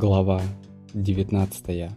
Глава 19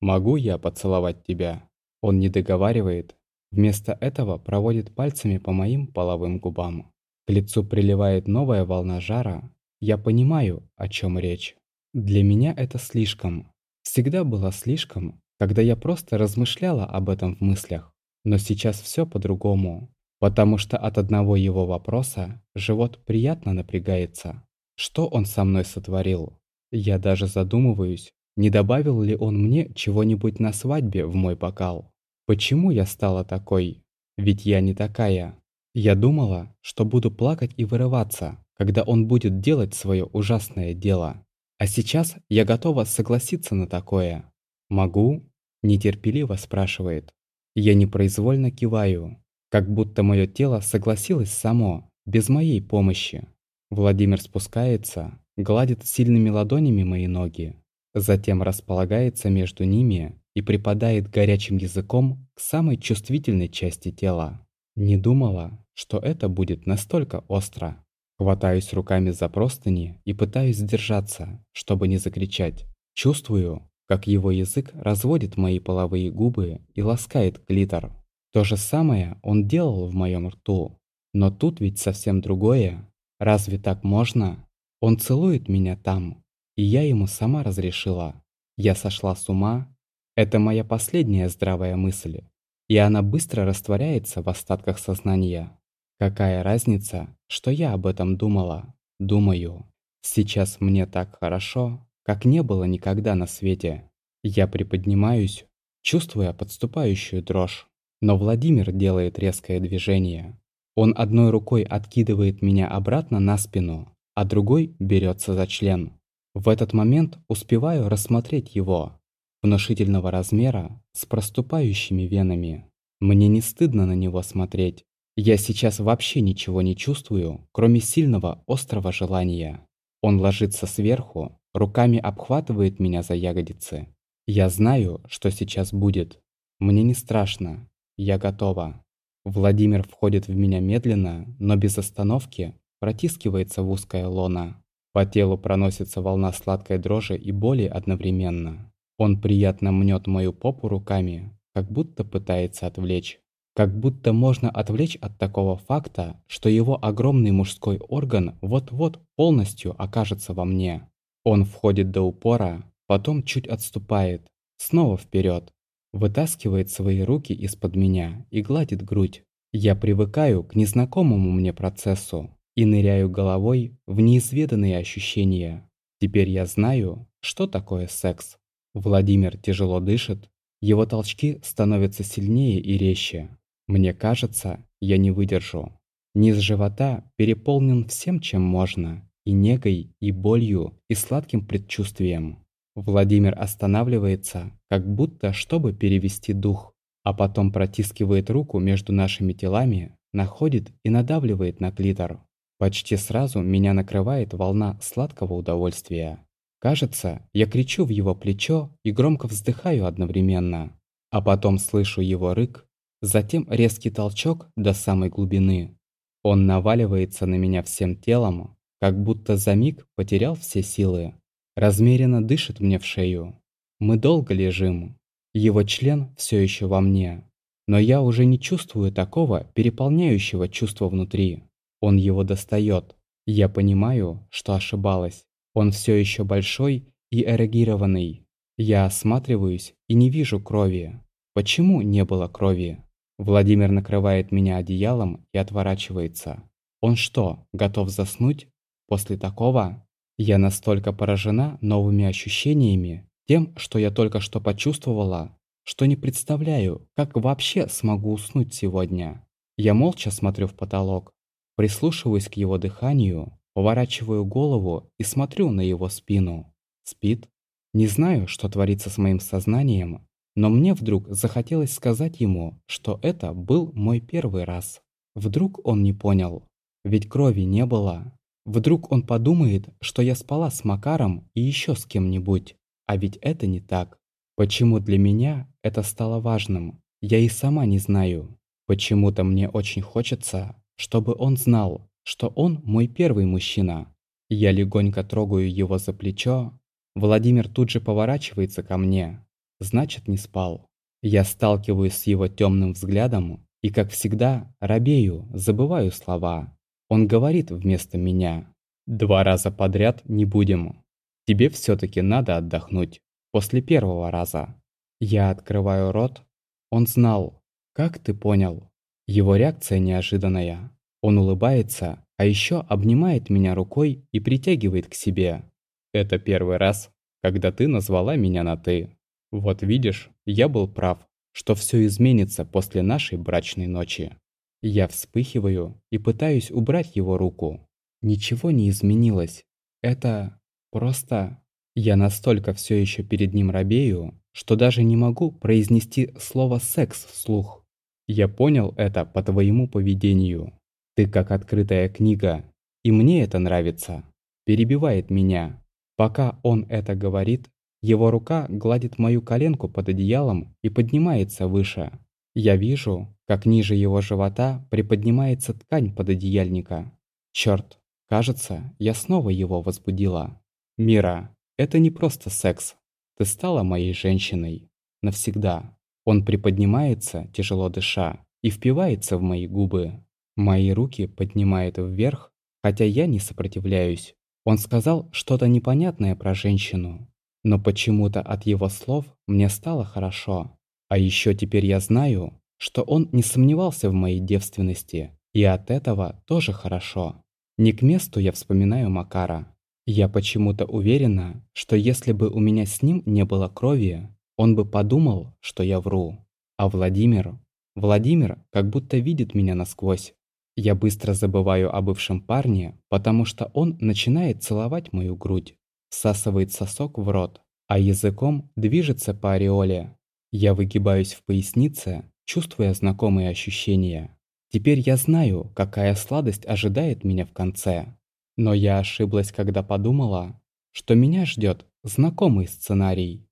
«Могу я поцеловать тебя?» Он не договаривает, вместо этого проводит пальцами по моим половым губам. К лицу приливает новая волна жара. Я понимаю, о чем речь. Для меня это слишком. Всегда было слишком, когда я просто размышляла об этом в мыслях. Но сейчас все по-другому, потому что от одного его вопроса живот приятно напрягается. Что он со мной сотворил? Я даже задумываюсь, не добавил ли он мне чего-нибудь на свадьбе в мой бокал. Почему я стала такой? Ведь я не такая. Я думала, что буду плакать и вырываться, когда он будет делать свое ужасное дело. А сейчас я готова согласиться на такое. «Могу?» – нетерпеливо спрашивает. Я непроизвольно киваю, как будто мое тело согласилось само, без моей помощи. Владимир спускается, гладит сильными ладонями мои ноги, затем располагается между ними и припадает горячим языком к самой чувствительной части тела. Не думала, что это будет настолько остро. Хватаюсь руками за простыни и пытаюсь сдержаться, чтобы не закричать. Чувствую, как его язык разводит мои половые губы и ласкает клитор. То же самое он делал в моем рту. Но тут ведь совсем другое. Разве так можно? Он целует меня там, и я ему сама разрешила. Я сошла с ума. Это моя последняя здравая мысль, и она быстро растворяется в остатках сознания. Какая разница, что я об этом думала? Думаю. Сейчас мне так хорошо, как не было никогда на свете. Я приподнимаюсь, чувствуя подступающую дрожь. Но Владимир делает резкое движение. Он одной рукой откидывает меня обратно на спину, а другой берется за член. В этот момент успеваю рассмотреть его, внушительного размера, с проступающими венами. Мне не стыдно на него смотреть. Я сейчас вообще ничего не чувствую, кроме сильного, острого желания. Он ложится сверху, руками обхватывает меня за ягодицы. Я знаю, что сейчас будет. Мне не страшно. Я готова. Владимир входит в меня медленно, но без остановки, протискивается в узкое лоно. По телу проносится волна сладкой дрожи и боли одновременно. Он приятно мнет мою попу руками, как будто пытается отвлечь. Как будто можно отвлечь от такого факта, что его огромный мужской орган вот-вот полностью окажется во мне. Он входит до упора, потом чуть отступает, снова вперед, вытаскивает свои руки из-под меня и гладит грудь. Я привыкаю к незнакомому мне процессу и ныряю головой в неизведанные ощущения. Теперь я знаю, что такое секс. Владимир тяжело дышит, его толчки становятся сильнее и резче. Мне кажется, я не выдержу. Низ живота переполнен всем, чем можно, и негой, и болью, и сладким предчувствием. Владимир останавливается, как будто чтобы перевести дух, а потом протискивает руку между нашими телами, находит и надавливает на клитор. Почти сразу меня накрывает волна сладкого удовольствия. Кажется, я кричу в его плечо и громко вздыхаю одновременно. А потом слышу его рык, затем резкий толчок до самой глубины. Он наваливается на меня всем телом, как будто за миг потерял все силы. Размеренно дышит мне в шею. Мы долго лежим. Его член все еще во мне. Но я уже не чувствую такого переполняющего чувства внутри. Он его достает. Я понимаю, что ошибалась. Он все еще большой и эрегированный. Я осматриваюсь и не вижу крови. Почему не было крови? Владимир накрывает меня одеялом и отворачивается. Он что, готов заснуть? После такого? Я настолько поражена новыми ощущениями, тем, что я только что почувствовала, что не представляю, как вообще смогу уснуть сегодня. Я молча смотрю в потолок, прислушиваюсь к его дыханию, поворачиваю голову и смотрю на его спину. Спит? Не знаю, что творится с моим сознанием, но мне вдруг захотелось сказать ему, что это был мой первый раз. Вдруг он не понял, ведь крови не было. Вдруг он подумает, что я спала с Макаром и еще с кем-нибудь. А ведь это не так. Почему для меня это стало важным, я и сама не знаю. Почему-то мне очень хочется, чтобы он знал, что он мой первый мужчина. Я легонько трогаю его за плечо, Владимир тут же поворачивается ко мне. Значит, не спал. Я сталкиваюсь с его темным взглядом и, как всегда, робею, забываю слова. Он говорит вместо меня. «Два раза подряд не будем. Тебе все-таки надо отдохнуть. После первого раза». Я открываю рот. Он знал. Как ты понял? Его реакция неожиданная. Он улыбается, а еще обнимает меня рукой и притягивает к себе. Это первый раз, когда ты назвала меня на «ты». Вот видишь, я был прав, что все изменится после нашей брачной ночи. Я вспыхиваю и пытаюсь убрать его руку. Ничего не изменилось. Это просто... Я настолько все еще перед ним робею, что даже не могу произнести слово «секс» вслух. Я понял это по твоему поведению. Ты как открытая книга, и мне это нравится. Перебивает меня. Пока он это говорит, его рука гладит мою коленку под одеялом и поднимается выше. Я вижу, как ниже его живота приподнимается ткань под одеяльника. Черт, кажется, я снова его возбудила. Мира, это не просто секс. Ты стала моей женщиной. Навсегда. Он приподнимается, тяжело дыша, и впивается в мои губы. Мои руки поднимает вверх, хотя я не сопротивляюсь. Он сказал что-то непонятное про женщину. Но почему-то от его слов мне стало хорошо. А еще теперь я знаю, что он не сомневался в моей девственности. И от этого тоже хорошо. Не к месту я вспоминаю Макара. Я почему-то уверена, что если бы у меня с ним не было крови, он бы подумал, что я вру. А Владимир... Владимир как будто видит меня насквозь. Я быстро забываю о бывшем парне, потому что он начинает целовать мою грудь, всасывает сосок в рот, а языком движется по ореоле. Я выгибаюсь в пояснице, чувствуя знакомые ощущения. Теперь я знаю, какая сладость ожидает меня в конце. Но я ошиблась, когда подумала, что меня ждет знакомый сценарий.